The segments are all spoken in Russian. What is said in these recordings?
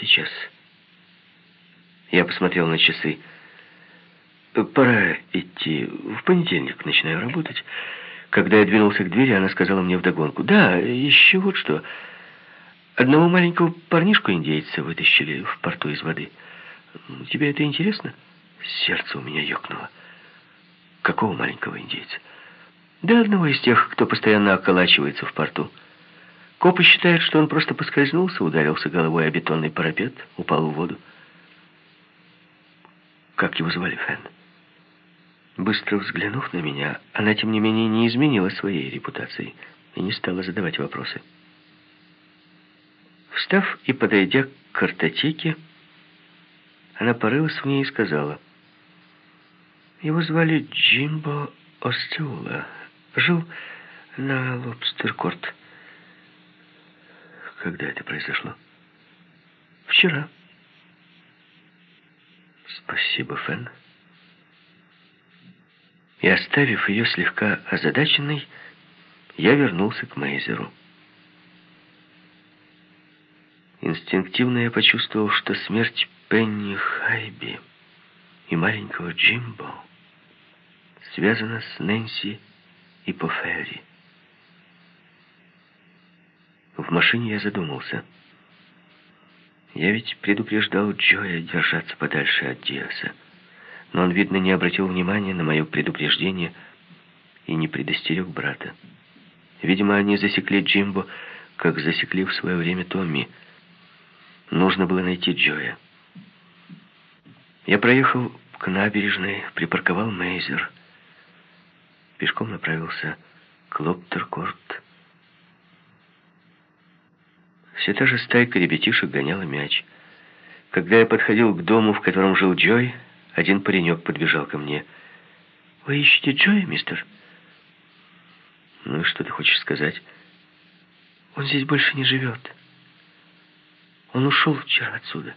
Сейчас. Я посмотрел на часы. Пора идти. В понедельник начинаю работать. Когда я двинулся к двери, она сказала мне вдогонку. Да, еще вот что. Одного маленького парнишку-индейца вытащили в порту из воды. Тебе это интересно? Сердце у меня ёкнуло. Какого маленького индейца? Да одного из тех, кто постоянно околачивается в порту. Копы считают, что он просто поскользнулся, ударился головой о бетонный парапет, упал в воду. Как его звали, Фэн? Быстро взглянув на меня, она, тем не менее, не изменила своей репутации и не стала задавать вопросы. Встав и подойдя к картотеке, она порылась в ней и сказала, «Его звали Джимбо Остеула. Жил на Лобстер-Корт». «Когда это произошло?» «Вчера». «Спасибо, Фэн». И оставив ее слегка озадаченной, я вернулся к Мейзеру. Инстинктивно я почувствовал, что смерть Пенни Хайби и маленького Джимбо связана с Нэнси и Поферри. В машине я задумался. Я ведь предупреждал Джоя держаться подальше от Диаса но он, видно, не обратил внимания на мое предупреждение и не предостерег брата. Видимо, они засекли Джимбо, как засекли в свое время Томми. Нужно было найти Джоя. Я проехал к набережной, припарковал Мейзер. Пешком направился к Лоптеркорт. Все та же стайка ребятишек гоняла мяч. Когда я подходил к дому, в котором жил Джой, один паренек подбежал ко мне. «Вы ищете Джоя, мистер?» «Ну и что ты хочешь сказать?» «Он здесь больше не живет. Он ушел вчера отсюда».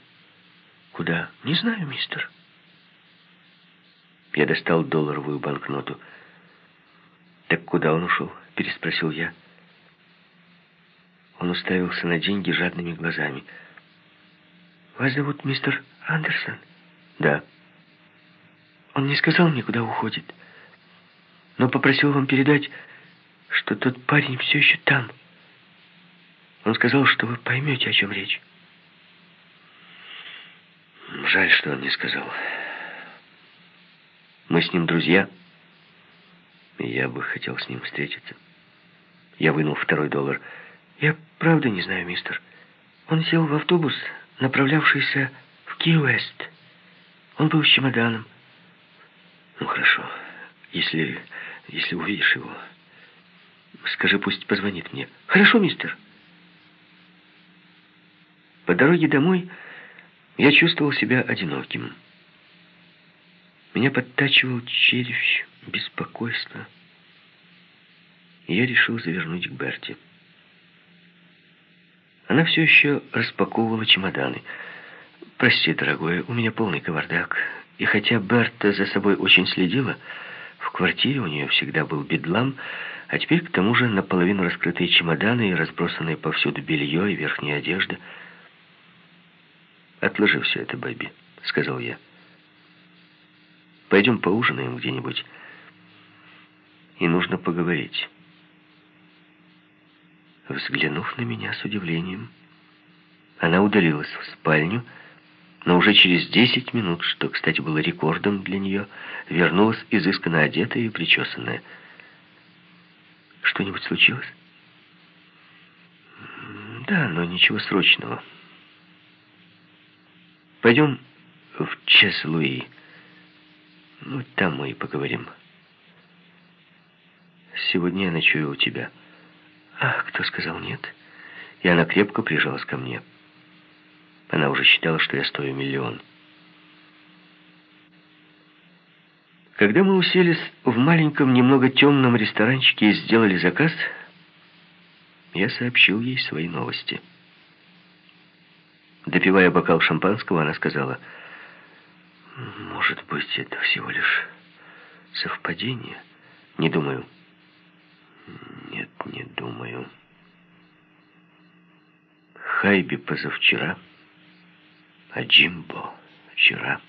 «Куда?» «Не знаю, мистер». Я достал долларовую банкноту. «Так куда он ушел?» — переспросил я. Он уставился на деньги жадными глазами. «Вас зовут мистер Андерсон?» «Да». Он не сказал мне, куда уходит, но попросил вам передать, что тот парень все еще там. Он сказал, что вы поймете, о чем речь. Жаль, что он не сказал. Мы с ним друзья, и я бы хотел с ним встретиться. Я вынул второй доллар. Я правда не знаю, мистер. Он сел в автобус, направлявшийся в Ки-Уэст. Он был с чемоданом. Ну, хорошо. Если, если увидишь его, скажи, пусть позвонит мне. Хорошо, мистер. По дороге домой я чувствовал себя одиноким. Меня подтачивал червь беспокойства. И я решил завернуть к Берти. Она все еще распаковывала чемоданы. «Прости, дорогой, у меня полный кавардак. И хотя Берта за собой очень следила, в квартире у нее всегда был бедлам, а теперь к тому же наполовину раскрытые чемоданы и разбросанные повсюду белье и верхняя одежда. «Отложи все это, Бэби», — сказал я. «Пойдем поужинаем где-нибудь. И нужно поговорить». Взглянув на меня с удивлением, она удалилась в спальню, но уже через 10 минут, что, кстати, было рекордом для нее, вернулась изысканно одетая и причесанная. Что-нибудь случилось? Да, но ничего срочного. Пойдем в Чес-Луи. Ну, там мы и поговорим. Сегодня я ночую у тебя. Ах, кто сказал нет? И она крепко прижалась ко мне. Она уже считала, что я стою миллион. Когда мы уселись в маленьком, немного темном ресторанчике и сделали заказ, я сообщил ей свои новости. Допивая бокал шампанского, она сказала, «Может быть, это всего лишь совпадение? Не думаю». «Нет, не думаю». Хайби позавчера А Джимбо вчера